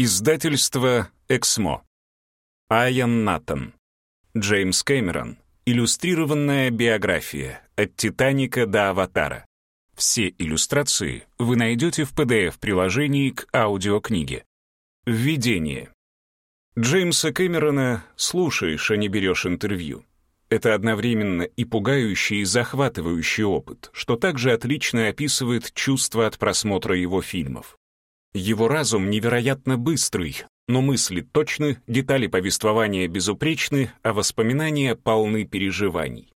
Издательство «Эксмо». Айан Натан. Джеймс Кэмерон. Иллюстрированная биография «От Титаника до Аватара». Все иллюстрации вы найдете в PDF-приложении к аудиокниге. Введение. Джеймса Кэмерона слушаешь, а не берешь интервью. Это одновременно и пугающий, и захватывающий опыт, что также отлично описывает чувство от просмотра его фильмов. Его разум невероятно быстрый, но мысли точны, детали повествования безупречны, а воспоминания полны переживаний.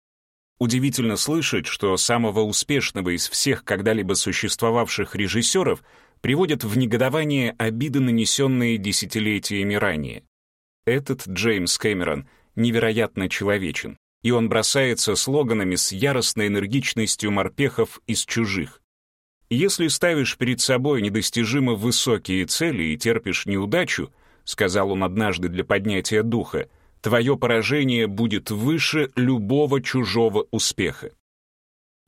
Удивительно слышать, что самого успешного из всех когда-либо существовавших режиссеров приводят в негодование обиды, нанесенные десятилетиями ранее. Этот Джеймс Кэмерон невероятно человечен, и он бросается слоганами с яростной энергичностью морпехов из чужих. «Если ставишь перед собой недостижимо высокие цели и терпишь неудачу, сказал он однажды для поднятия духа, твое поражение будет выше любого чужого успеха.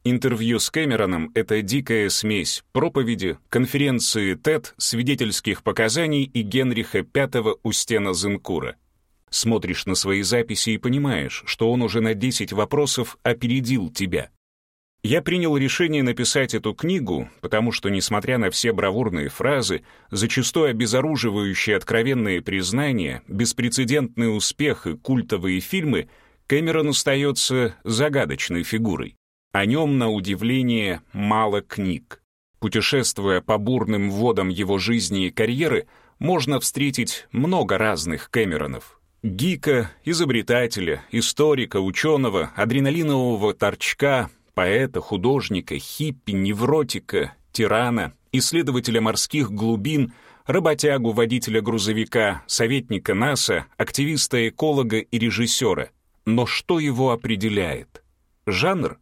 Интервью с Кэмероном — это дикая смесь проповеди, конференции TED, свидетельских показаний и Генриха V у стена Зенкура. Смотришь на свои записи и понимаешь, что он уже на 10 вопросов опередил тебя. Я принял решение написать эту книгу, потому что, несмотря на все бравурные фразы, зачастую обезоруживающие откровенные признания, беспрецедентный успех и культовые фильмы, Кэмерон остается загадочной фигурой. О нем, на удивление, мало книг. Путешествуя по бурным водам его жизни и карьеры, можно встретить много разных Кэмеронов. Гика, изобретателя, историка, ученого, адреналинового торчка — поэта, художника, хиппи, невротика, тирана, исследователя морских глубин, работягу водителя грузовика, советника НАСА, активиста-эколога и режиссера. Но что его определяет? Жанр?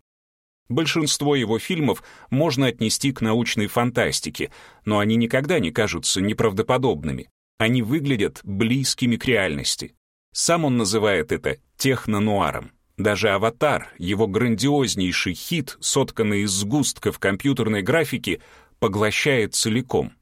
Большинство его фильмов можно отнести к научной фантастике, но они никогда не кажутся неправдоподобными. Они выглядят близкими к реальности. Сам он называет это техно-нуаром. Даже «Аватар», его грандиознейший хит, сотканный из сгустков компьютерной графики, поглощает целиком.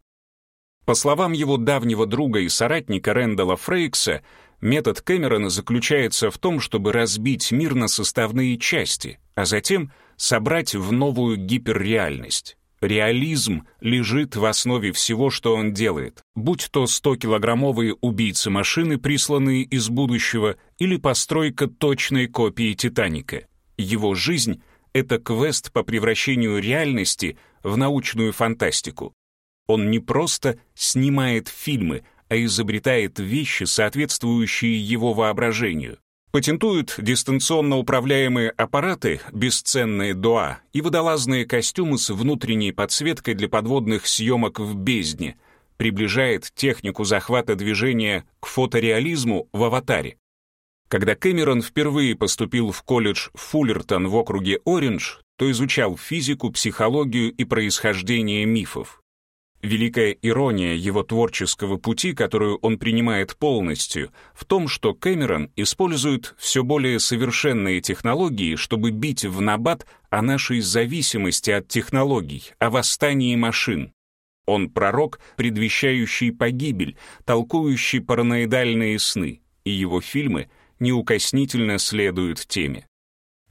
По словам его давнего друга и соратника Рэндала Фрейкса, метод Кэмерона заключается в том, чтобы разбить мир на составные части, а затем собрать в новую гиперреальность. Реализм лежит в основе всего, что он делает, будь то 100-килограммовые убийцы машины, присланные из будущего, или постройка точной копии «Титаника». Его жизнь — это квест по превращению реальности в научную фантастику. Он не просто снимает фильмы, а изобретает вещи, соответствующие его воображению. Патентуют дистанционно управляемые аппараты, бесценные ДОА и водолазные костюмы с внутренней подсветкой для подводных съемок в бездне, приближает технику захвата движения к фотореализму в «Аватаре». Когда Кэмерон впервые поступил в колледж Фуллертон в округе Ориндж, то изучал физику, психологию и происхождение мифов. Великая ирония его творческого пути, которую он принимает полностью, в том, что Кэмерон использует все более совершенные технологии, чтобы бить в набат о нашей зависимости от технологий, о восстании машин. Он пророк, предвещающий погибель, толкующий параноидальные сны, и его фильмы неукоснительно следуют теме.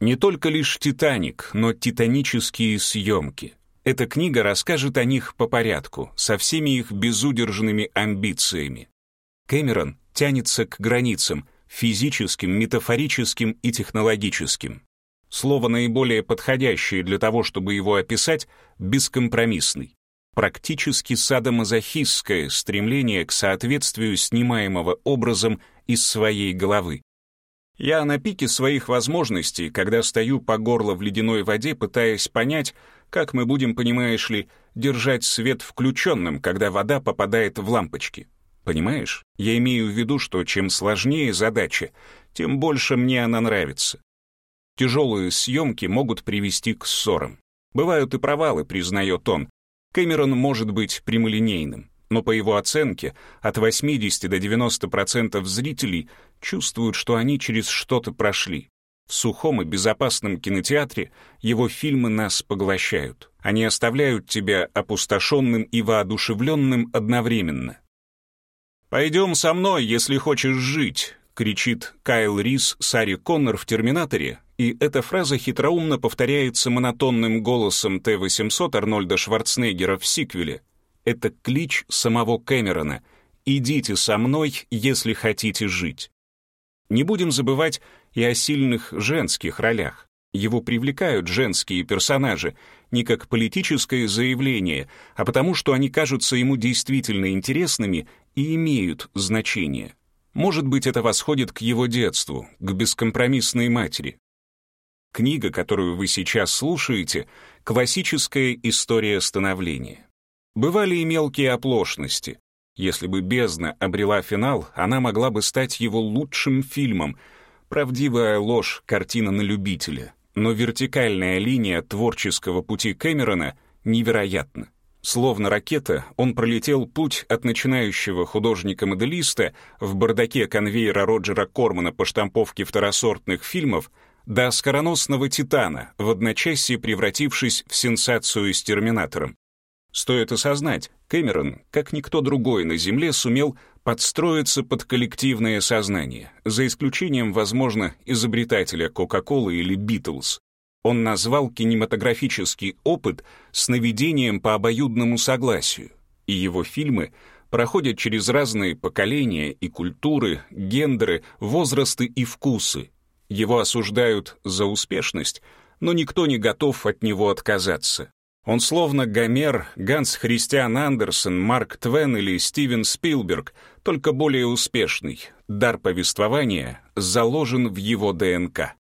Не только лишь «Титаник», но титанические съемки. Эта книга расскажет о них по порядку, со всеми их безудержными амбициями. Кэмерон тянется к границам, физическим, метафорическим и технологическим. Слово наиболее подходящее для того, чтобы его описать, бескомпромиссный. Практически садомазохистское стремление к соответствию снимаемого образом из своей головы. Я на пике своих возможностей, когда стою по горло в ледяной воде, пытаясь понять, как мы будем, понимаешь ли, держать свет включенным, когда вода попадает в лампочки. Понимаешь? Я имею в виду, что чем сложнее задача, тем больше мне она нравится. Тяжелые съемки могут привести к ссорам. Бывают и провалы, признает он. Кэмерон может быть прямолинейным но по его оценке от 80 до 90% зрителей чувствуют, что они через что-то прошли. В сухом и безопасном кинотеатре его фильмы нас поглощают. Они оставляют тебя опустошенным и воодушевленным одновременно. «Пойдем со мной, если хочешь жить», — кричит Кайл Рис Сари Коннор в «Терминаторе», и эта фраза хитроумно повторяется монотонным голосом Т-800 Арнольда Шварценеггера в сиквеле. Это клич самого Кэмерона «Идите со мной, если хотите жить». Не будем забывать и о сильных женских ролях. Его привлекают женские персонажи не как политическое заявление, а потому что они кажутся ему действительно интересными и имеют значение. Может быть, это восходит к его детству, к бескомпромиссной матери. Книга, которую вы сейчас слушаете, классическая история становления. Бывали и мелкие оплошности. Если бы «Бездна» обрела финал, она могла бы стать его лучшим фильмом. Правдивая ложь — картина на любителя. Но вертикальная линия творческого пути Кэмерона невероятна. Словно ракета, он пролетел путь от начинающего художника-моделиста в бардаке конвейера Роджера Кормана по штамповке второсортных фильмов — до скороносного «Титана», в одночасье превратившись в сенсацию с «Терминатором». Стоит осознать, Кэмерон, как никто другой на Земле, сумел подстроиться под коллективное сознание, за исключением, возможно, изобретателя Кока-Колы или Битлз. Он назвал кинематографический опыт сновидением по обоюдному согласию, и его фильмы проходят через разные поколения и культуры, гендеры, возрасты и вкусы, его осуждают за успешность, но никто не готов от него отказаться. Он словно Гомер, Ганс Христиан Андерсен, Марк Твен или Стивен Спилберг, только более успешный. Дар повествования заложен в его ДНК.